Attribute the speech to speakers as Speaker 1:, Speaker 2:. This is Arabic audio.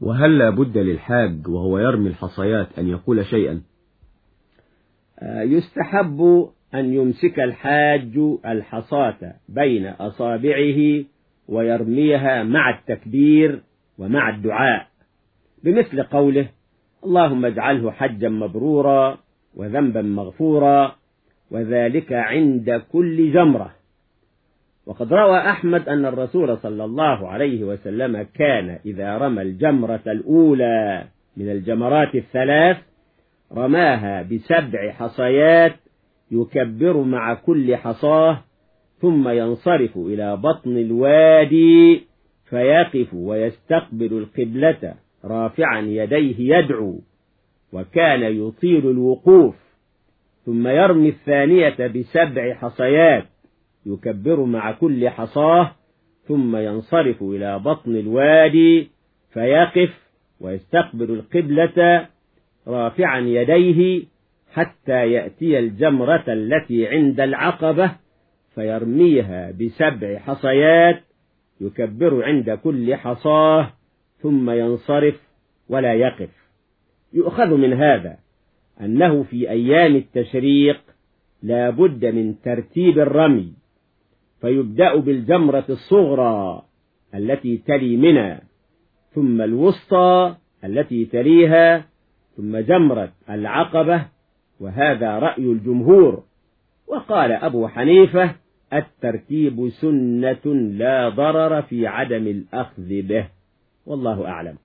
Speaker 1: وهل لا بد للحاج وهو يرمي الحصيات أن يقول شيئا؟
Speaker 2: يستحب أن يمسك الحاج الحصاة بين أصابعه ويرميها مع التكبير ومع الدعاء. بمثل قوله اللهم اجعله حجا مبرورا وذنبا مغفورا وذلك عند كل جمرة. وقد روى أحمد أن الرسول صلى الله عليه وسلم كان إذا رمى الجمرة الأولى من الجمرات الثلاث رماها بسبع حصيات يكبر مع كل حصاه ثم ينصرف إلى بطن الوادي فيقف ويستقبل القبلة رافعا يديه يدعو وكان يطيل الوقوف ثم يرمي الثانية بسبع حصيات يكبر مع كل حصاه ثم ينصرف إلى بطن الوادي فيقف ويستقبل القبلة رافعا يديه حتى يأتي الجمرة التي عند العقبة فيرميها بسبع حصيات يكبر عند كل حصاه ثم ينصرف ولا يقف. يؤخذ من هذا أنه في أيام التشريق لا بد من ترتيب الرمي. فيبدأ بالجمرة الصغرى التي تلي منى ثم الوسطى التي تليها ثم جمرة العقبة وهذا رأي الجمهور. وقال أبو حنيفة الترتيب سنة لا ضرر في عدم الأخذ به والله أعلم.